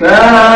كافها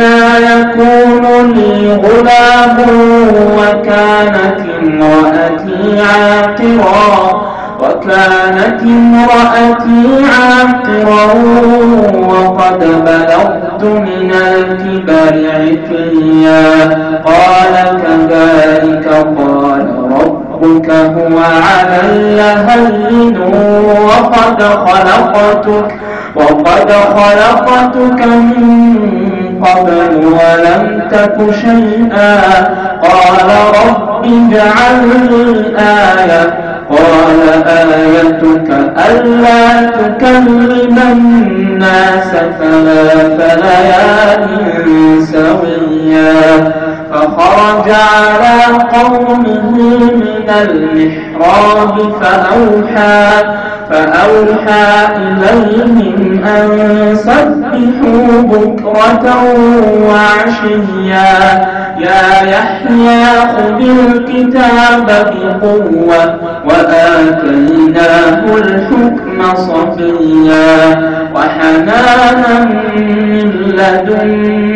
أنا يكون لي غلام وكانت امرأتي عاقرا وكانت امرأتي عاقرا وقد بلغت من الكبر عتيا قال كذلك قال ربك هو علي هين وقد خلقتك وقد خلقتك من قبل ولم تك شيئا. قال رب اجعل آية قال آيتك ألا تكلم الناس ثلاث ليال سويا. فخرج على قومه من المحراب فأوحى فأوحى إليهم أن سبحوا بكرة وعشيا. يا يحيى خذ الكتاب بقوة وآتيناه الحكم صفيا وحنانا من لدنا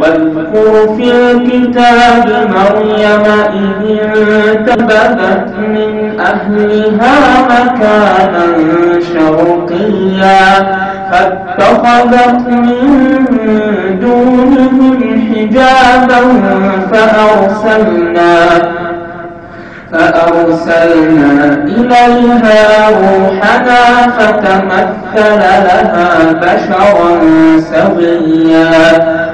واذكر في الكتاب مريم إذ انتبذت من أهلها مكانا شرقيا فاتخذت من دونهم حجابا فأرسلنا فأرسلنا إليها روحنا فتمثل لها بشرا سويا.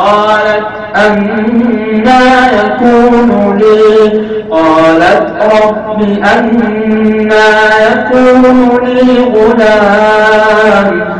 قالت أنا يكون لي. قالت رب أنا يكون لي غلام.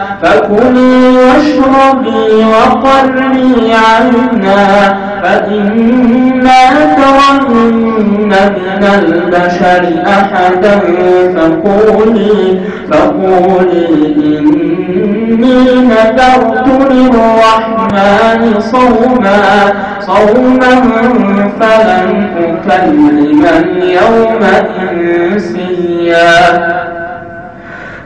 فكلي واشربي وقري عينا فإما ترن من البشر أحدا فقولي فقولي إني نذرت للرحمن صوما صوما فلن أكلم اليوم إنسيا.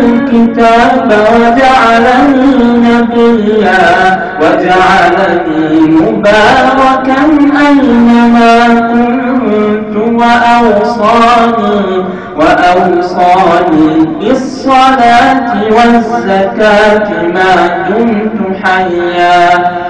الكتاب وجعلني نبيا وجعلني مباركا أينما كنت وأوصاني وأوصاني بالصلاة والزكاة ما دمت حيا.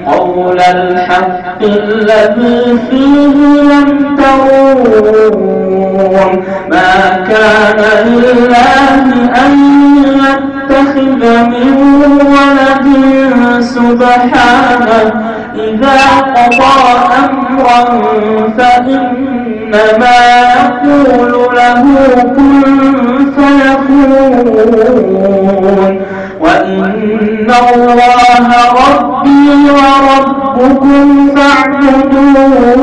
قول الحق الذي فيه يمترون ما كان لله أن يتخذ من ولد سبحانه. إذا قضى أمرا فإنما يقول له كن فيكون. وإن الله ربي وربكم فاعبدوه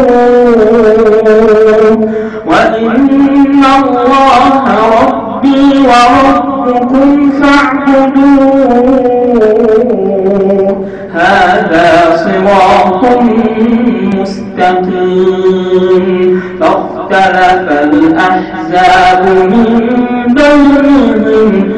وإن الله ربي وربكم فاعبدوه هذا صراط مستقيم فاختلف الأحزاب من بينهم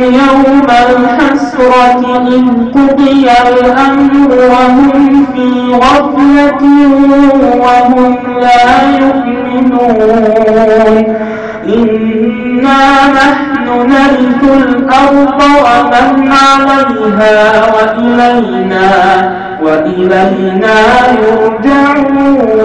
يوم الحسرة إذ قضي الأمر وهم في غفلة وهم لا يؤمنون. إنا نحن نرث الأرض ومن عليها وإلينا وإلينا يرجعون.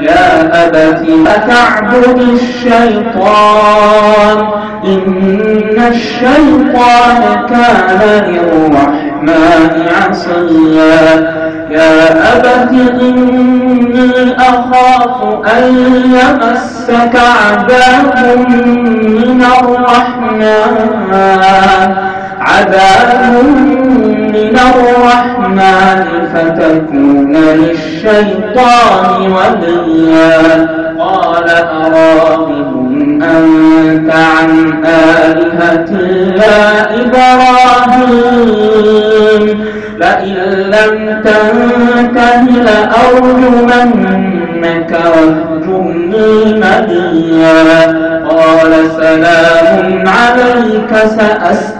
يا أبت أتعبد الشيطان. إن الشيطان كان للرحمن عصيا. يا أبت إني أخاف أن يمسك عذاب من الرحمن. عذاب من الرحمن فتكون للشيطان وليا قال أراغب أنت عن آلهتي يا إبراهيم لئن لم تنته لأرجمنك واهجرني مليا قال سلام عليك سأستغفر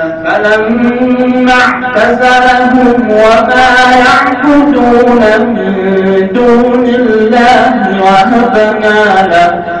فلما اعتزلهم وما يعبدون من دون الله وهبنا له.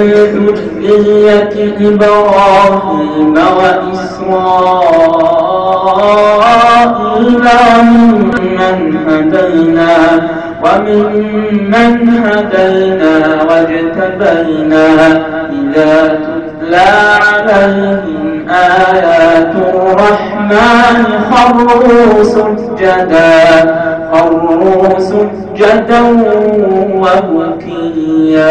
ذرية إبراهيم وإسرائيل وممن هدينا وممن هدينا واجتبينا إذا تتلى عليهم آيات الرحمن خروا سجدا خروا سجدا وبكيا.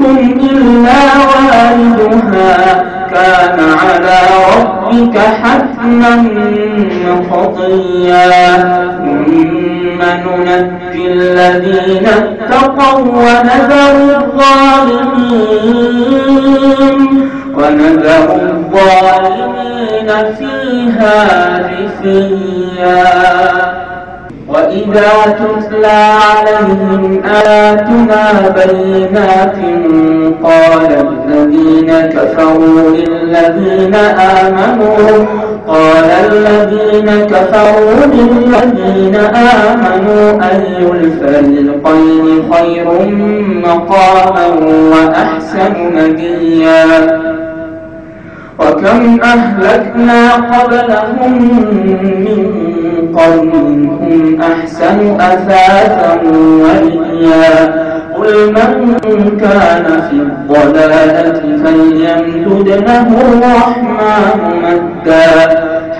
منكم إلا واردها كان على ربك حتما خطيا ثم ننجي الذين اتقوا ونذر الظالمين. ونذر الظالمين فيها جثيا. وإذا تتلى عليهم آياتنا بينات قال الذين كفروا للذين آمنوا قال الذين كفروا للذين آمنوا أي الفريقين خير مقاما وأحسن نديا وكم أهلكنا قبلهم من قرن هم أحسن أثاثا ورئيا قل من كان في الضلالة فليمدد له الرحمن مدا.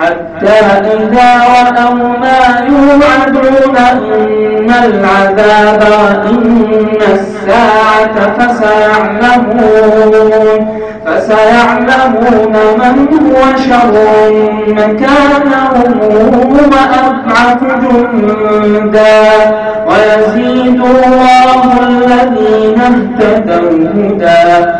حتى إذا رأوا ما يوعدون إن العذاب وإن الساعة فسيعلمون. فسيعلمون من هو شر مكانا وأضعف جندا. ويزيد الله الذين اهتدوا هدى.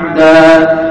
حقا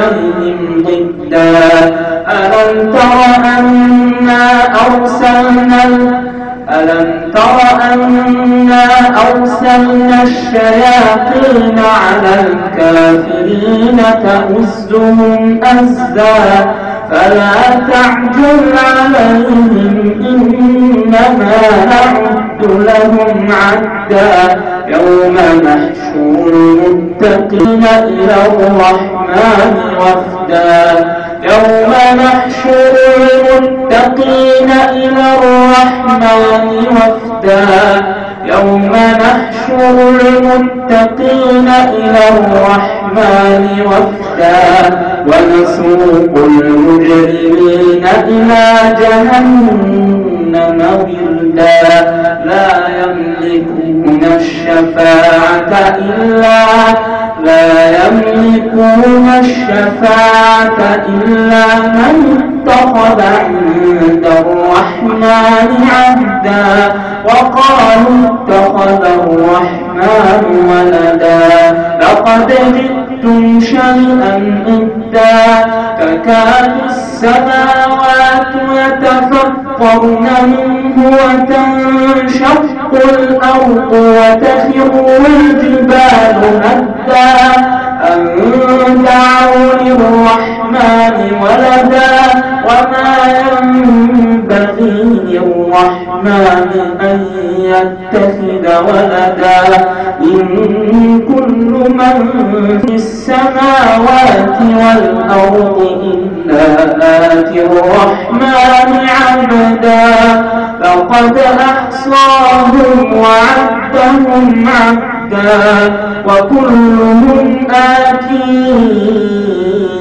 عليهم ضدا ألم تر أنا أرسلنا ألم تر أنا أرسلنا الشياطين على الكافرين تأزهم أزا فلا تعجل عليهم إنما نعد لهم عدا. يوم نحشر المتقين إلى الرحمن وفدا. يوم نحشر المتقين إلى الرحمن وفدا. يوم نحشر المتقين إلى الرحمن وفدا. ونسوق المجرمين إلى جهنم وردا لا يملكون الشفاعة إلا لا يملكون الشفاعة إلا من اتخذ عند الرحمن عهدا وقالوا اتخذ الرحمن ولدا. لقد جئتم شيئا إدا تكاد السماوات يتفطرن منه وتنشق الأرض وتخر الجبال هدا. أن دعوا للرحمن ولدا وما للرحمن أن يتخذ ولدا. إن كل من في السماوات والأرض إلا آتي الرحمن عبدا. فقد أحصاهم وعدهم عدا. وكلهم آتيه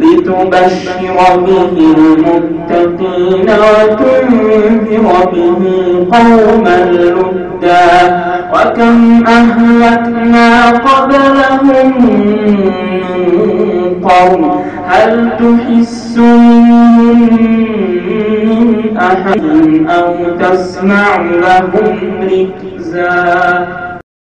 لتبشر به المتقين وتنذر به قوما لدا وكم أهلكنا قبلهم من قوم؟ هل تحس من أحد أو تسمع لهم ركزا؟